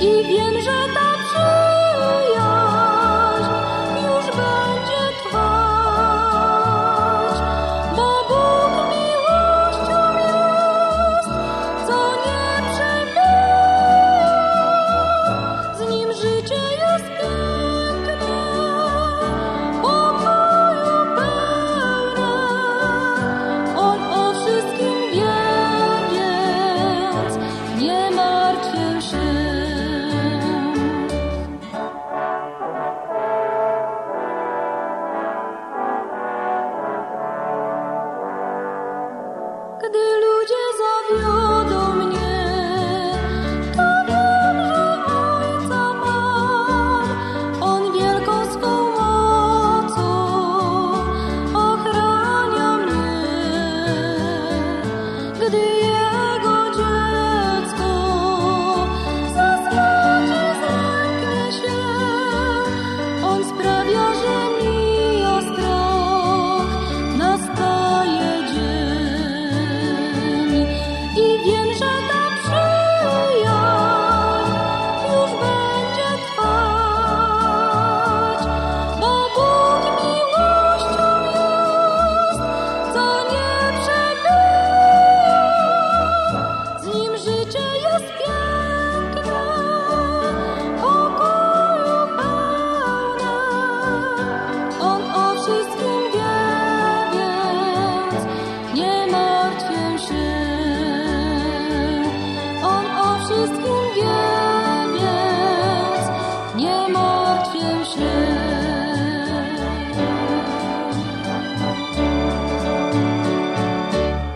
i wiem, że ta przyjaźń już będzie trwać, bo Bóg miłością jest, co nie przemija, z Nim życie jest piękne, o wszystkim nie martw się. you.